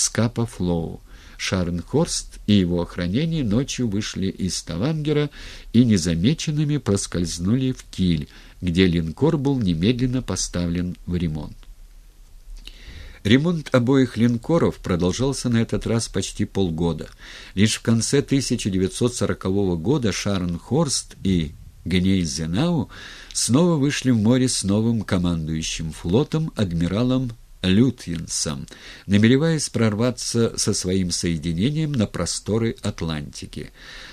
Скапа Флоу. Шарнхорст и его охранение ночью вышли из Тавангера и незамеченными проскользнули в Киль, где линкор был немедленно поставлен в ремонт. Ремонт обоих линкоров продолжался на этот раз почти полгода. Лишь в конце 1940 года Шарнхорст и Генейзенау снова вышли в море с новым командующим флотом адмиралом Лютвинсом, намереваясь прорваться со своим соединением на просторы Атлантики.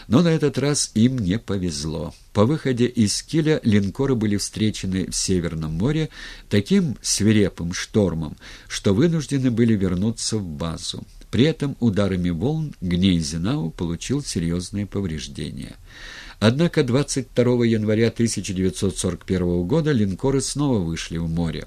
Но на этот раз им не повезло. По выходе из Киля линкоры были встречены в Северном море таким свирепым штормом, что вынуждены были вернуться в базу. При этом ударами волн Гнейзенау получил серьезные повреждения. Однако 22 января 1941 года линкоры снова вышли в море.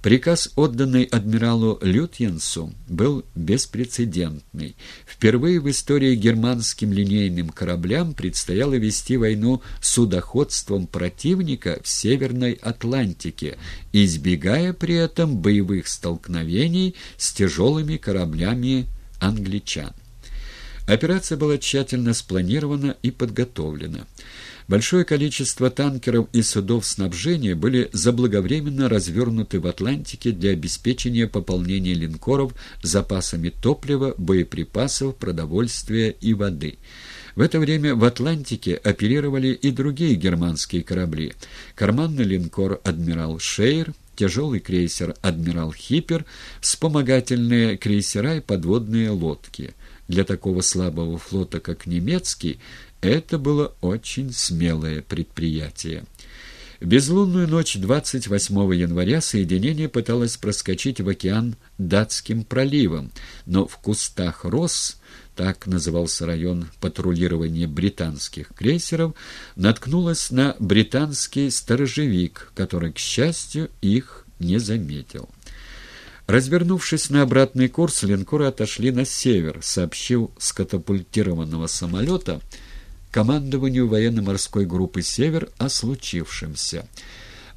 Приказ, отданный адмиралу Лютьенсу, был беспрецедентный. Впервые в истории германским линейным кораблям предстояло вести войну судоходством противника в Северной Атлантике, избегая при этом боевых столкновений с тяжелыми кораблями англичан. Операция была тщательно спланирована и подготовлена. Большое количество танкеров и судов снабжения были заблаговременно развернуты в Атлантике для обеспечения пополнения линкоров запасами топлива, боеприпасов, продовольствия и воды. В это время в Атлантике оперировали и другие германские корабли. Карманный линкор «Адмирал Шейр», тяжелый крейсер «Адмирал Хиппер», вспомогательные крейсера и подводные лодки – для такого слабого флота, как немецкий, это было очень смелое предприятие. Безлунную ночь 28 января соединение пыталось проскочить в океан Датским проливом, но в кустах роз, так назывался район патрулирования британских крейсеров, наткнулось на британский сторожевик, который, к счастью, их не заметил. Развернувшись на обратный курс, линкоры отошли на север, сообщил с катапультированного самолета командованию военно-морской группы «Север» о случившемся.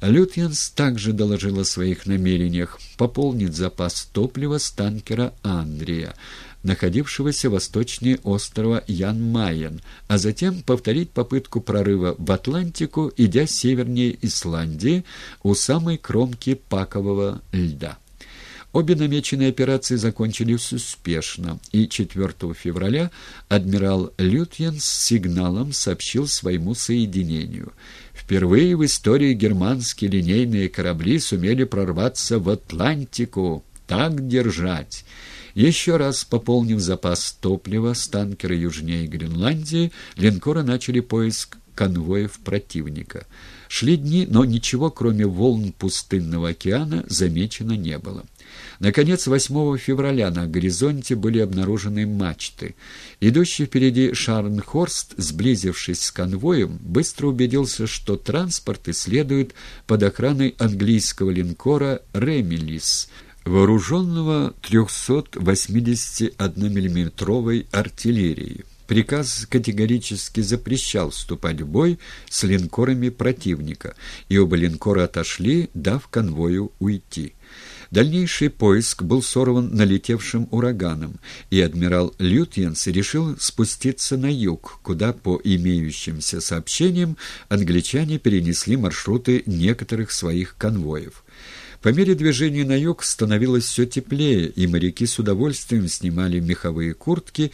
Лютьянс также доложил о своих намерениях пополнить запас топлива с танкера «Андрия», находившегося восточнее острова Ян-Майен, а затем повторить попытку прорыва в Атлантику, идя севернее Исландии у самой кромки пакового льда. Обе намеченные операции закончились успешно, и 4 февраля адмирал Лютьен с сигналом сообщил своему соединению. Впервые в истории германские линейные корабли сумели прорваться в Атлантику. Так держать! Еще раз пополнив запас топлива с танкера южнее Гренландии, линкоры начали поиск конвоев противника. Шли дни, но ничего, кроме волн пустынного океана, замечено не было. Наконец, 8 февраля на горизонте были обнаружены мачты. Идущий впереди Шарнхорст, сблизившись с конвоем, быстро убедился, что транспорты следуют под охраной английского линкора «Ремилис», вооруженного 381 миллиметровой артиллерией. Приказ категорически запрещал вступать в бой с линкорами противника, и оба линкора отошли, дав конвою уйти. Дальнейший поиск был сорван налетевшим ураганом, и адмирал Лютьенс решил спуститься на юг, куда, по имеющимся сообщениям, англичане перенесли маршруты некоторых своих конвоев. По мере движения на юг становилось все теплее, и моряки с удовольствием снимали меховые куртки